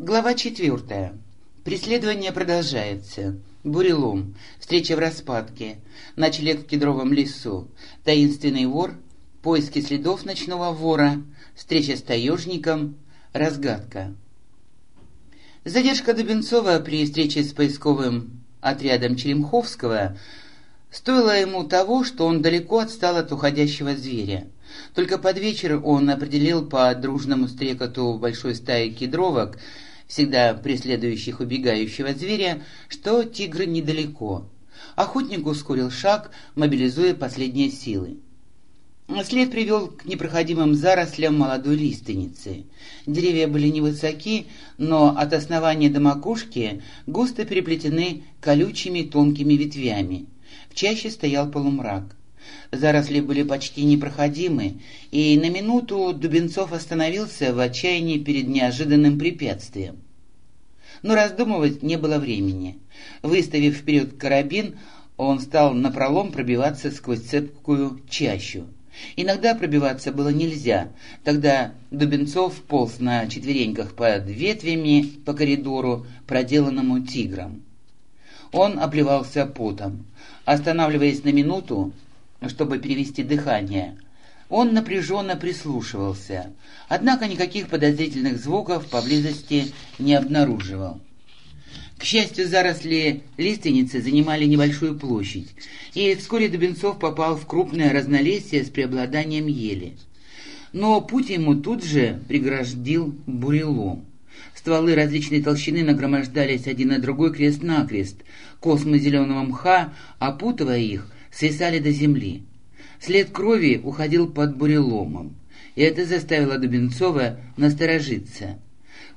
Глава четвертая. Преследование продолжается. Бурелом. Встреча в распадке. Ночлег в кедровом лесу. Таинственный вор. Поиски следов ночного вора. Встреча с таежником. Разгадка. Задержка Дубенцова при встрече с поисковым отрядом Черемховского стоила ему того, что он далеко отстал от уходящего зверя. Только под вечер он определил по дружному стрекоту большой стаи кедровок, всегда преследующих убегающего зверя, что тигр недалеко. Охотник ускорил шаг, мобилизуя последние силы. След привел к непроходимым зарослям молодой лиственницы. Деревья были невысоки, но от основания до макушки густо переплетены колючими тонкими ветвями. В чаще стоял полумрак. Заросли были почти непроходимы, и на минуту Дубенцов остановился в отчаянии перед неожиданным препятствием. Но раздумывать не было времени. Выставив вперед карабин, он стал напролом пробиваться сквозь цепкую чащу. Иногда пробиваться было нельзя. Тогда Дубенцов полз на четвереньках под ветвями по коридору, проделанному тигром. Он обливался потом. Останавливаясь на минуту, чтобы перевести дыхание. Он напряженно прислушивался, однако никаких подозрительных звуков поблизости не обнаруживал. К счастью, заросли лиственницы занимали небольшую площадь, и вскоре Дубенцов попал в крупное разнолесье с преобладанием ели. Но путь ему тут же преграждил бурелом. Стволы различной толщины нагромождались один на другой крест-накрест, космы зеленого мха, опутывая их, свисали до земли. След крови уходил под буреломом, и это заставило Дубенцова насторожиться.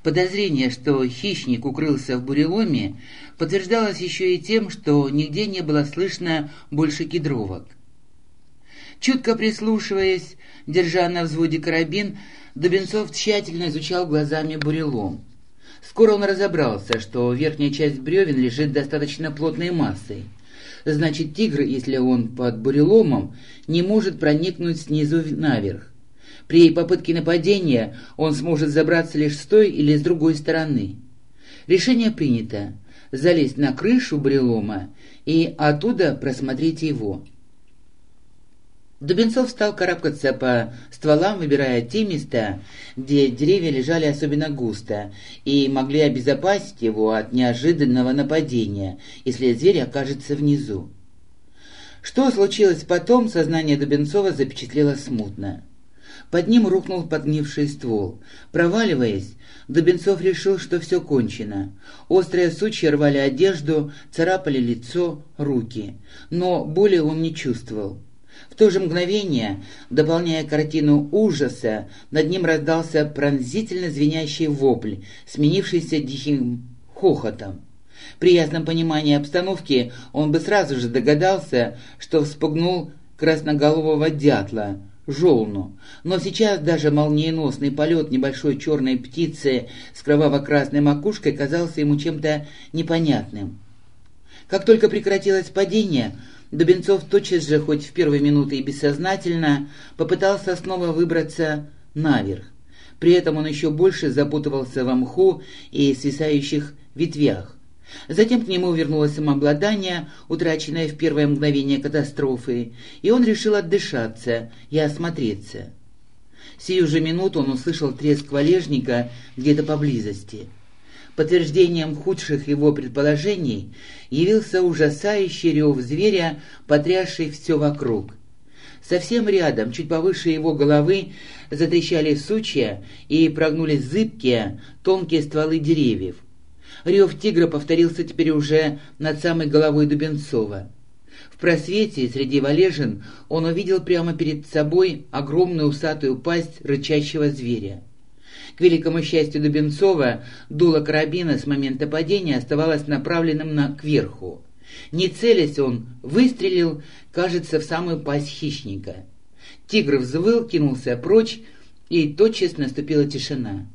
Подозрение, что хищник укрылся в буреломе, подтверждалось еще и тем, что нигде не было слышно больше кедровок. Чутко прислушиваясь, держа на взводе карабин, Дубенцов тщательно изучал глазами бурелом. Скоро он разобрался, что верхняя часть бревен лежит достаточно плотной массой. Значит, тигр, если он под буреломом, не может проникнуть снизу наверх. При попытке нападения он сможет забраться лишь с той или с другой стороны. Решение принято. Залезть на крышу бурелома и оттуда просмотреть его. Дубенцов стал карабкаться по стволам, выбирая те места, где деревья лежали особенно густо и могли обезопасить его от неожиданного нападения, если зверь окажется внизу. Что случилось потом, сознание Дубенцова запечатлело смутно. Под ним рухнул подгнивший ствол. Проваливаясь, Дубенцов решил, что все кончено. Острые сучья рвали одежду, царапали лицо, руки. Но боли он не чувствовал. В то же мгновение, дополняя картину ужаса, над ним раздался пронзительно звенящий вопль, сменившийся диким хохотом. При ясном понимании обстановки он бы сразу же догадался, что вспугнул красноголового дятла, жолну. Но сейчас даже молниеносный полет небольшой черной птицы с кроваво-красной макушкой казался ему чем-то непонятным. Как только прекратилось падение, Дубенцов тотчас же, хоть в первые минуты и бессознательно, попытался снова выбраться наверх. При этом он еще больше запутывался во мху и свисающих ветвях. Затем к нему вернулось самообладание, утраченное в первое мгновение катастрофы, и он решил отдышаться и осмотреться. Сию же минуту он услышал треск валежника где-то поблизости. Подтверждением худших его предположений явился ужасающий рев зверя, потрясший все вокруг. Совсем рядом, чуть повыше его головы, затрещали сучья и прогнулись зыбкие, тонкие стволы деревьев. Рев тигра повторился теперь уже над самой головой Дубенцова. В просвете среди валежин он увидел прямо перед собой огромную усатую пасть рычащего зверя. К великому счастью Дубенцова, дуло карабина с момента падения оставалось направленным на кверху. Не целясь он, выстрелил, кажется, в самую пасть хищника. Тигр взвыл, кинулся прочь, и тотчас наступила тишина.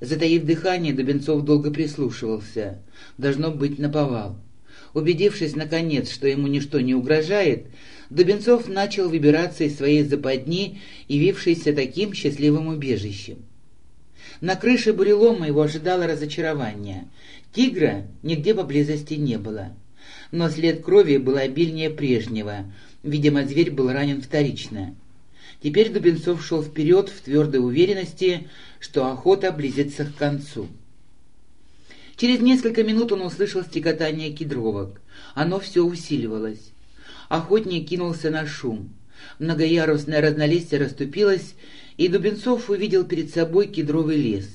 Затаив дыхание, Дубенцов долго прислушивался. Должно быть наповал. Убедившись, наконец, что ему ничто не угрожает, Дубенцов начал выбираться из своей западни, явившейся таким счастливым убежищем. На крыше бурелома его ожидало разочарование. Тигра нигде поблизости не было. Но след крови был обильнее прежнего. Видимо, зверь был ранен вторично. Теперь Дубенцов шел вперед в твердой уверенности, что охота близится к концу. Через несколько минут он услышал стекотание кедровок. Оно все усиливалось. Охотник кинулся на шум. Многоярусное разнолистье расступилось, и Дубенцов увидел перед собой кедровый лес.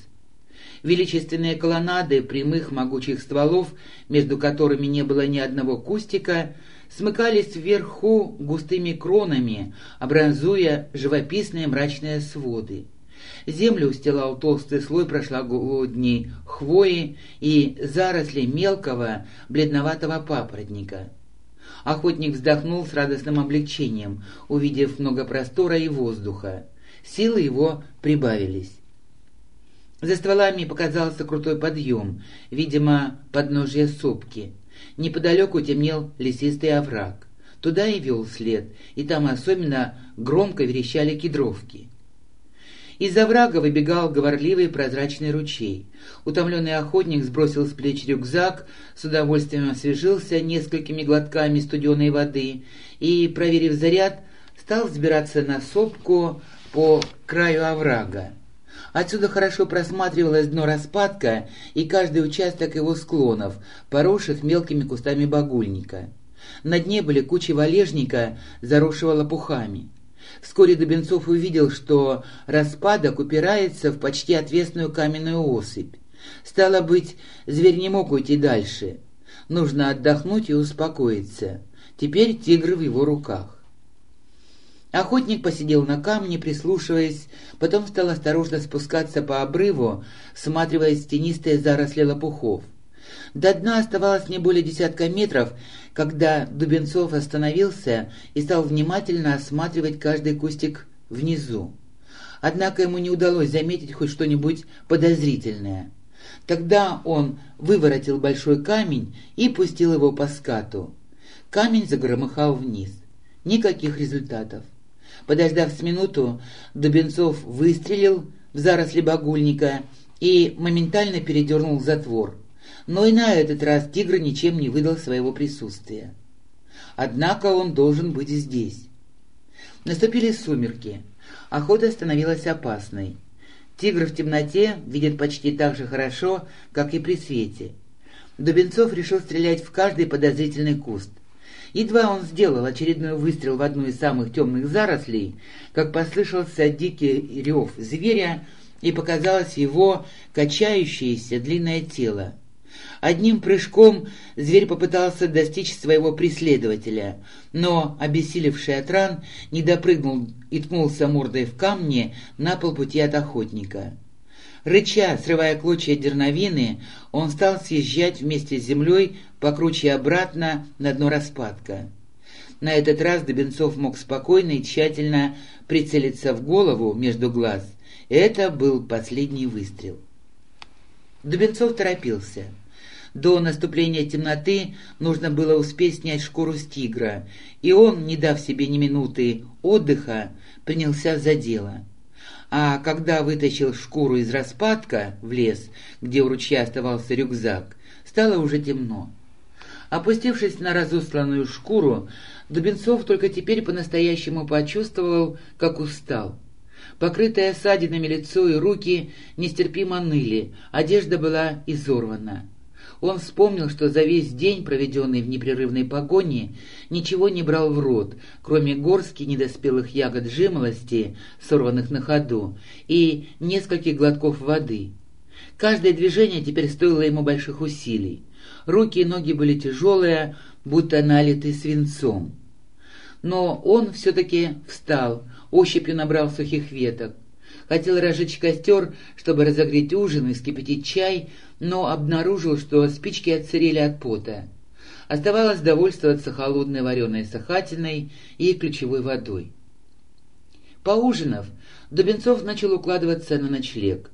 Величественные колоннады прямых могучих стволов, между которыми не было ни одного кустика, смыкались вверху густыми кронами, образуя живописные мрачные своды. Землю устилал толстый слой прошлогодней хвои и заросли мелкого бледноватого папоротника. Охотник вздохнул с радостным облегчением, увидев много простора и воздуха. Силы его прибавились. За стволами показался крутой подъем, видимо, подножье сопки. Неподалеку темнел лесистый овраг. Туда и вел след, и там особенно громко верещали кедровки. Из оврага выбегал говорливый прозрачный ручей. Утомленный охотник сбросил с плеч рюкзак, с удовольствием освежился несколькими глотками студеной воды и, проверив заряд, стал взбираться на сопку по краю оврага. Отсюда хорошо просматривалось дно распадка и каждый участок его склонов, поросших мелкими кустами багульника. На дне были кучи валежника, заросшего лопухами. Вскоре Дубенцов увидел, что распадок упирается в почти отвесную каменную осыпь. Стало быть, зверь не мог уйти дальше. Нужно отдохнуть и успокоиться. Теперь тигр в его руках. Охотник посидел на камне, прислушиваясь, потом стал осторожно спускаться по обрыву, всматриваясь в тенистые заросли лопухов. До дна оставалось не более десятка метров, когда Дубенцов остановился и стал внимательно осматривать каждый кустик внизу. Однако ему не удалось заметить хоть что-нибудь подозрительное. Тогда он выворотил большой камень и пустил его по скату. Камень загромыхал вниз. Никаких результатов. Подождав с минуту, Дубенцов выстрелил в заросли багульника и моментально передернул затвор. Но и на этот раз тигр ничем не выдал своего присутствия. Однако он должен быть здесь. Наступили сумерки. Охота становилась опасной. Тигр в темноте видит почти так же хорошо, как и при свете. Дубенцов решил стрелять в каждый подозрительный куст. Едва он сделал очередной выстрел в одну из самых темных зарослей, как послышался дикий рев зверя и показалось его качающееся длинное тело. Одним прыжком зверь попытался достичь своего преследователя, но, обессилевший от ран, не допрыгнул и ткнулся мордой в камни на полпути от охотника. Рыча, срывая клочья дерновины, он стал съезжать вместе с землей по круче обратно на дно распадка. На этот раз Добенцов мог спокойно и тщательно прицелиться в голову между глаз. Это был последний выстрел. Дубенцов торопился. До наступления темноты нужно было успеть снять шкуру с тигра, и он, не дав себе ни минуты отдыха, принялся за дело а когда вытащил шкуру из распадка в лес, где у ручья оставался рюкзак, стало уже темно. Опустившись на разусланную шкуру, Дубенцов только теперь по-настоящему почувствовал, как устал. Покрытое ссадинами лицо и руки нестерпимо ныли, одежда была изорвана. Он вспомнил, что за весь день, проведенный в непрерывной погоне, ничего не брал в рот, кроме горстки недоспелых ягод жимолости, сорванных на ходу, и нескольких глотков воды. Каждое движение теперь стоило ему больших усилий. Руки и ноги были тяжелые, будто налиты свинцом. Но он все-таки встал, ощупью набрал сухих веток. Хотел разжечь костер, чтобы разогреть ужин и скипятить чай, но обнаружил, что спички отсырели от пота. Оставалось довольствоваться холодной вареной сахатиной и ключевой водой. Поужинав, Дубенцов начал укладываться на ночлег.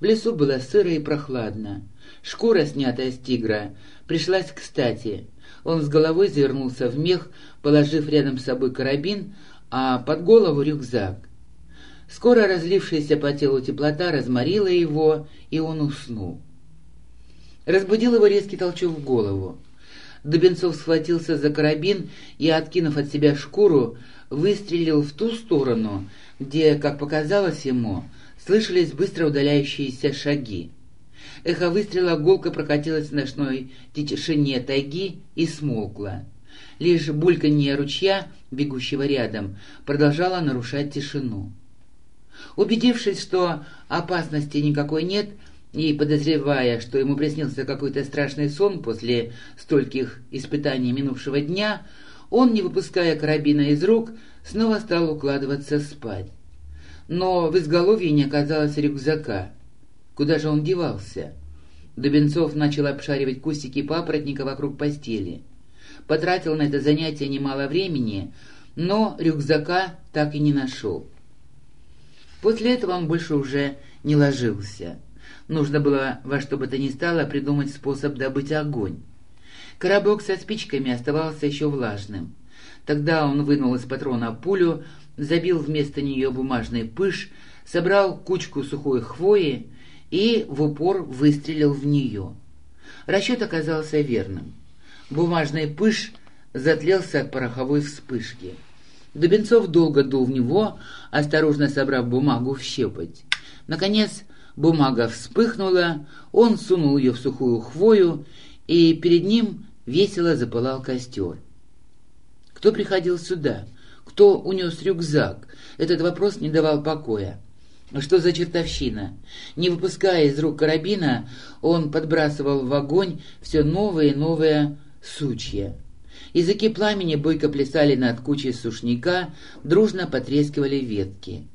В лесу было сыро и прохладно. Шкура, снятая с тигра, пришлась кстати. Он с головой завернулся в мех, положив рядом с собой карабин, а под голову рюкзак. Скоро разлившаяся по телу теплота разморила его, и он уснул. Разбудил его резкий толчок в голову. Дубенцов схватился за карабин и, откинув от себя шкуру, выстрелил в ту сторону, где, как показалось ему, слышались быстро удаляющиеся шаги. Эхо выстрела гулко прокатилось в ночной тишине тайги и смолкло. Лишь бульканье ручья, бегущего рядом, продолжало нарушать тишину. Убедившись, что опасности никакой нет, и подозревая, что ему приснился какой-то страшный сон после стольких испытаний минувшего дня, он, не выпуская карабина из рук, снова стал укладываться спать. Но в изголовье не оказалось рюкзака. Куда же он девался? Дубенцов начал обшаривать кустики папоротника вокруг постели. Потратил на это занятие немало времени, но рюкзака так и не нашел. После этого он больше уже не ложился. Нужно было во что бы то ни стало придумать способ добыть огонь. Коробок со спичками оставался еще влажным. Тогда он вынул из патрона пулю, забил вместо нее бумажный пыш, собрал кучку сухой хвои и в упор выстрелил в нее. Расчет оказался верным. Бумажный пыш затлелся от пороховой вспышки. Дубенцов долго дул в него, осторожно собрав бумагу в щепоть. Наконец бумага вспыхнула, он сунул ее в сухую хвою, и перед ним весело запылал костер. Кто приходил сюда? Кто унес рюкзак? Этот вопрос не давал покоя. Что за чертовщина? Не выпуская из рук карабина, он подбрасывал в огонь все новые и новые сучья. Языки пламени бойко плясали над кучей сушняка, дружно потрескивали ветки.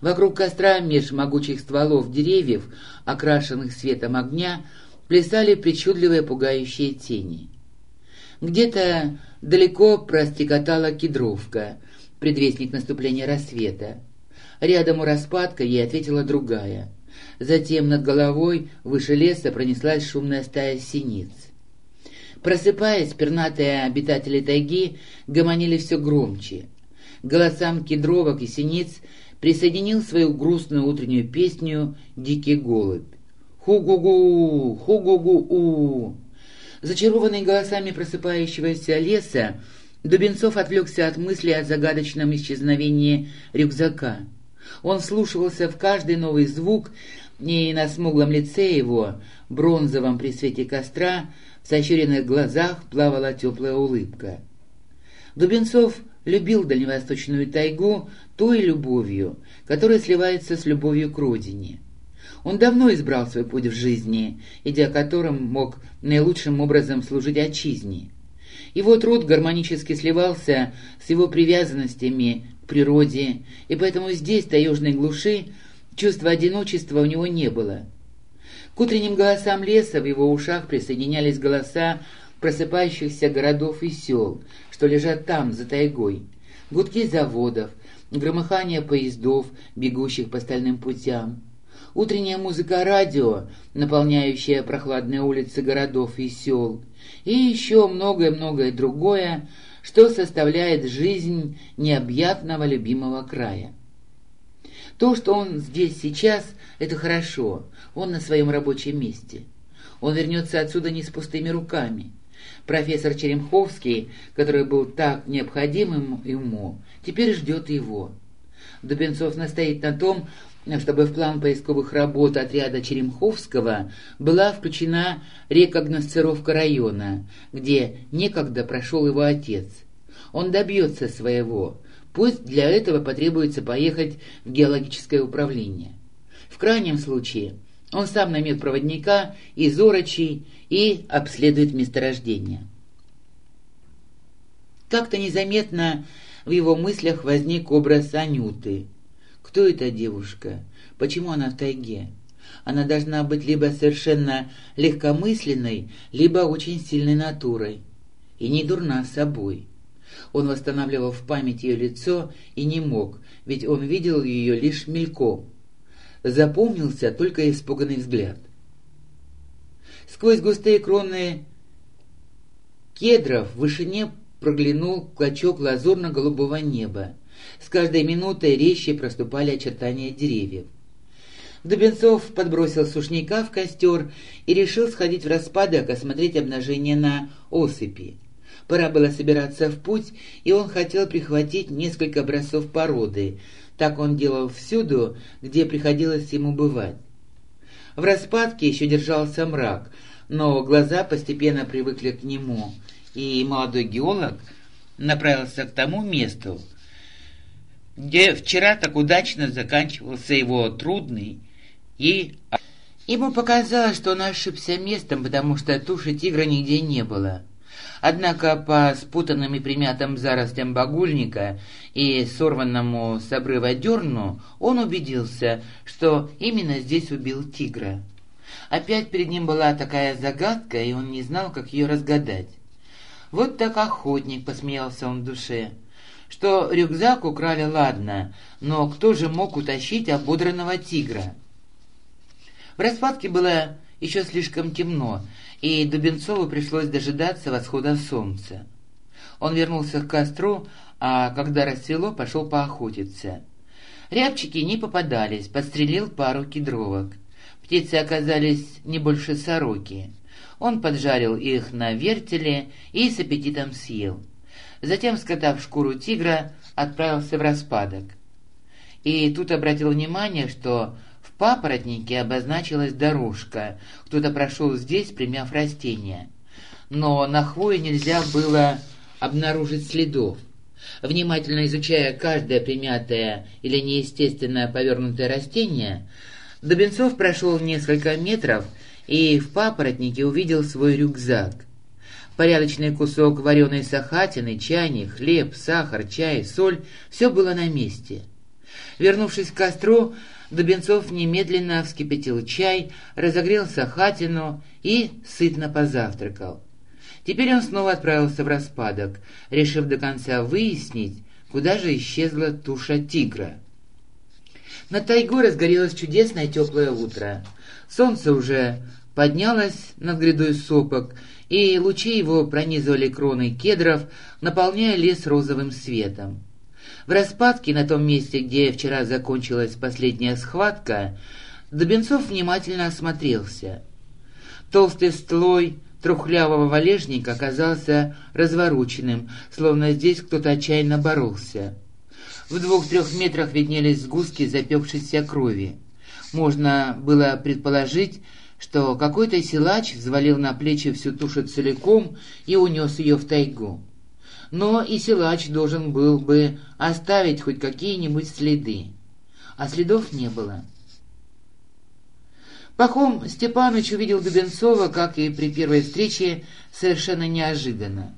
Вокруг костра меж могучих стволов деревьев, окрашенных светом огня, плясали причудливые пугающие тени. Где-то далеко простекотала кедровка, предвестник наступления рассвета. Рядом у распадка ей ответила другая. Затем над головой выше леса пронеслась шумная стая синиц. Просыпаясь, пернатые обитатели тайги гомонили все громче. Голосам кедровок и синиц присоединил свою грустную утреннюю песню «Дикий голубь». «Ху-гу-гу! Ху-гу-гу-у!» Зачарованный голосами просыпающегося леса, Дубенцов отвлекся от мысли о загадочном исчезновении рюкзака. Он вслушивался в каждый новый звук, и на смуглом лице его, бронзовом при свете костра, в сощуренных глазах плавала теплая улыбка. Дубенцов любил дальневосточную тайгу той любовью, которая сливается с любовью к родине. Он давно избрал свой путь в жизни, идя которым мог наилучшим образом служить отчизне. Его труд гармонически сливался с его привязанностями природе, и поэтому здесь, в таежной глуши, чувства одиночества у него не было. К утренним голосам леса в его ушах присоединялись голоса просыпающихся городов и сел, что лежат там, за тайгой. Гудки заводов, громыхание поездов, бегущих по стальным путям. Утренняя музыка радио, наполняющая прохладные улицы городов и сел. И еще многое-многое другое, что составляет жизнь необъятного любимого края. То, что он здесь сейчас, это хорошо, он на своем рабочем месте. Он вернется отсюда не с пустыми руками. Профессор Черемховский, который был так необходимым ему, теперь ждет его. Дубенцов настоит на том, чтобы в план поисковых работ отряда Черемховского была включена рекогносцировка района, где некогда прошел его отец. Он добьется своего, Пусть для этого потребуется поехать в геологическое управление. В крайнем случае он сам наймет проводника из Орочи и обследует месторождение. Как-то незаметно в его мыслях возник образ Анюты. Кто эта девушка? Почему она в тайге? Она должна быть либо совершенно легкомысленной, либо очень сильной натурой. И не дурна собой. Он восстанавливал в памяти ее лицо и не мог, ведь он видел ее лишь мельком. Запомнился только испуганный взгляд. Сквозь густые кроны кедров в вышине проглянул клочок лазурно-голубого неба. С каждой минутой резче проступали очертания деревьев. Дубенцов подбросил сушняка в костер и решил сходить в распадок, осмотреть обнажение на осыпи. Пора было собираться в путь, и он хотел прихватить несколько образцов породы. Так он делал всюду, где приходилось ему бывать. В распадке еще держался мрак, но глаза постепенно привыкли к нему, и молодой геолог направился к тому месту, где вчера так удачно заканчивался его трудный и... Ему показалось, что он ошибся местом, потому что туши тигра нигде не было. Однако по спутанным и примятым зарослям багульника и сорванному с обрыва дерну он убедился, что именно здесь убил тигра. Опять перед ним была такая загадка, и он не знал, как ее разгадать. «Вот так охотник», — посмеялся он в душе, — «что рюкзак украли, ладно, но кто же мог утащить ободранного тигра?» В распадке было еще слишком темно, и Дубенцову пришлось дожидаться восхода солнца. Он вернулся к костру, а когда расцвело, пошел поохотиться. Рябчики не попадались, подстрелил пару кедровок. Птицы оказались не больше сороки. Он поджарил их на вертеле и с аппетитом съел. Затем, скотав шкуру тигра, отправился в распадок. И тут обратил внимание, что в папоротнике обозначилась дорожка. Кто-то прошел здесь, примяв растения. Но на хвое нельзя было обнаружить следов. Внимательно изучая каждое примятое или неестественно повернутое растение, Дубенцов прошел несколько метров и в папоротнике увидел свой рюкзак. Порядочный кусок вареной сахатины, чайник, хлеб, сахар, чай, соль — все было на месте. Вернувшись к костру, Дубенцов немедленно вскипятил чай, разогрел сахатину и сытно позавтракал. Теперь он снова отправился в распадок, решив до конца выяснить, куда же исчезла туша тигра. Над тайгой разгорелось чудесное теплое утро. Солнце уже поднялось над грядой сопок, и лучи его пронизывали кроны кедров, наполняя лес розовым светом. В распадке, на том месте, где вчера закончилась последняя схватка, Дубенцов внимательно осмотрелся. Толстый слой трухлявого валежника оказался развороченным, словно здесь кто-то отчаянно боролся. В двух-трех метрах виднелись сгустки запекшейся крови. Можно было предположить, что какой-то силач взвалил на плечи всю тушу целиком и унес ее в тайгу. Но и силач должен был бы оставить хоть какие-нибудь следы. А следов не было. Пахом Степаныч увидел Дубенцова, как и при первой встрече, совершенно неожиданно.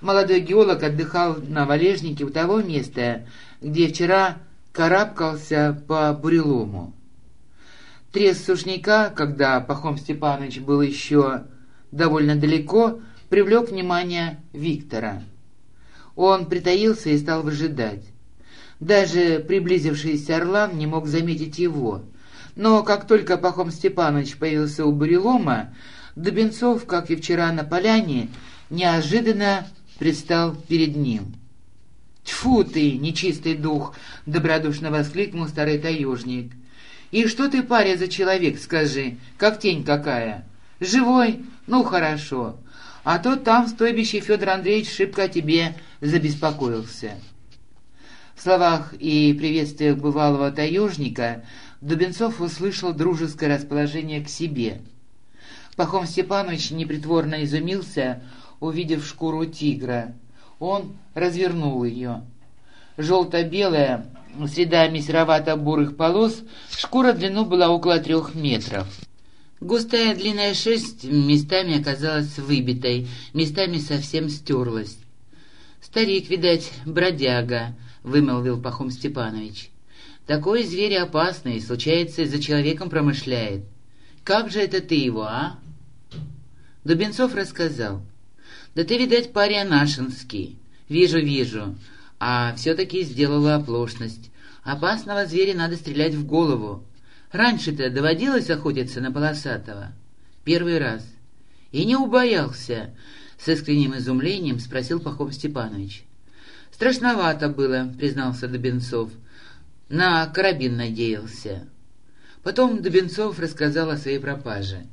Молодой геолог отдыхал на валежнике у того места, где вчера карабкался по бурелому. Треск сушняка, когда Пахом Степанович был еще довольно далеко, привлек внимание Виктора. Он притаился и стал выжидать. Даже приблизившийся Орлан не мог заметить его. Но как только Пахом Степанович появился у бурелома, Дубенцов, как и вчера на поляне, неожиданно предстал перед ним. «Тьфу ты, нечистый дух!» — добродушно воскликнул старый таежник. «И что ты, паря, за человек, скажи, как тень какая? Живой? Ну, хорошо. А то там в стойбище Федор Андреевич шибко тебе забеспокоился». В словах и приветствиях бывалого таежника Дубенцов услышал дружеское расположение к себе. Пахом Степанович непритворно изумился, увидев шкуру тигра. Он развернул ее. Желто-белая, с рядами серовато-бурых полос, шкура длину была около трех метров. Густая длинная шерсть местами оказалась выбитой, местами совсем стерлась. «Старик, видать, бродяга», — вымолвил Пахом Степанович. «Такой зверь опасный, случается, за человеком промышляет. Как же это ты его, а?» Дубенцов рассказал. «Да ты, видать, паря нашинский. Вижу, вижу. А все-таки сделала оплошность. Опасного зверя надо стрелять в голову. Раньше-то доводилось охотиться на полосатого? Первый раз. И не убоялся?» С искренним изумлением спросил Пахом Степанович. «Страшновато было», — признался Дубенцов. «На карабин надеялся». Потом Дубенцов рассказал о своей пропаже.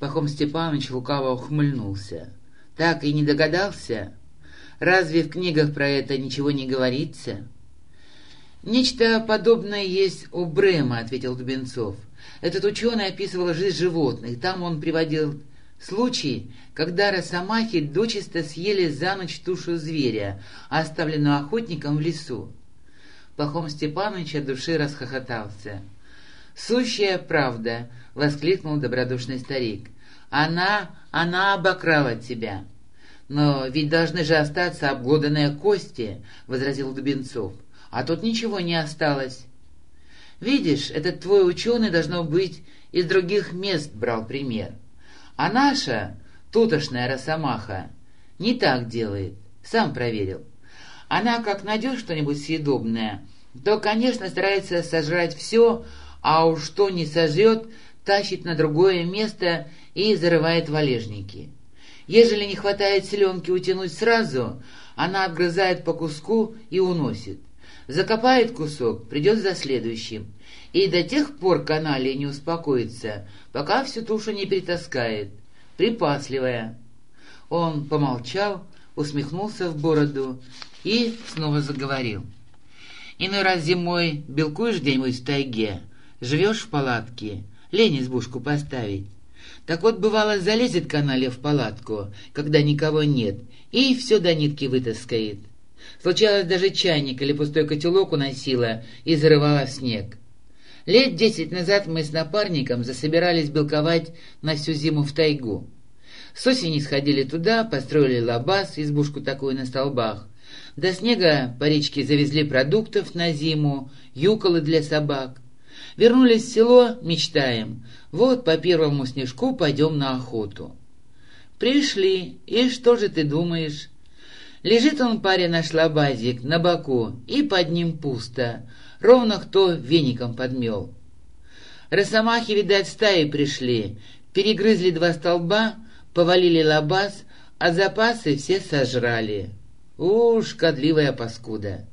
Пахом Степанович лукаво ухмыльнулся. «Так и не догадался? Разве в книгах про это ничего не говорится?» «Нечто подобное есть у Брема», — ответил Дубенцов. «Этот ученый описывал жизнь животных. Там он приводил случай, когда росомахи дочисто съели за ночь тушу зверя, оставленную охотником в лесу». Пахом Степанович от души расхохотался. «Сущая правда!» — воскликнул добродушный старик. «Она, она обокрала тебя!» «Но ведь должны же остаться обглоданные кости!» — возразил Дубенцов а тут ничего не осталось. Видишь, этот твой ученый, должно быть, из других мест брал пример. А наша, тутошная росомаха, не так делает, сам проверил. Она, как найдет что-нибудь съедобное, то, конечно, старается сожрать все, а уж что не сожрет, тащит на другое место и зарывает валежники. Ежели не хватает селенки утянуть сразу, она отгрызает по куску и уносит. Закопает кусок, придет за следующим. И до тех пор каналия не успокоится, пока всю тушу не перетаскает. Припасливая. Он помолчал, усмехнулся в бороду и снова заговорил. Иной раз зимой белкуешь где-нибудь в тайге, живешь в палатке, лень избушку поставить. Так вот, бывало, залезет канале в палатку, когда никого нет, и все до нитки вытаскает. Случалось, даже чайник или пустой котелок уносила и зарывала в снег. Лет десять назад мы с напарником засобирались белковать на всю зиму в тайгу. С осени сходили туда, построили лабаз, избушку такую на столбах. До снега по речке завезли продуктов на зиму, юколы для собак. Вернулись в село, мечтаем. Вот по первому снежку пойдем на охоту. Пришли, и что же ты думаешь? Лежит он, паря наш лобазик, на боку, и под ним пусто, ровно кто веником подмел. Росомахи, видать, стаи пришли, перегрызли два столба, повалили лабаз, а запасы все сожрали. Уж, кадливая паскуда!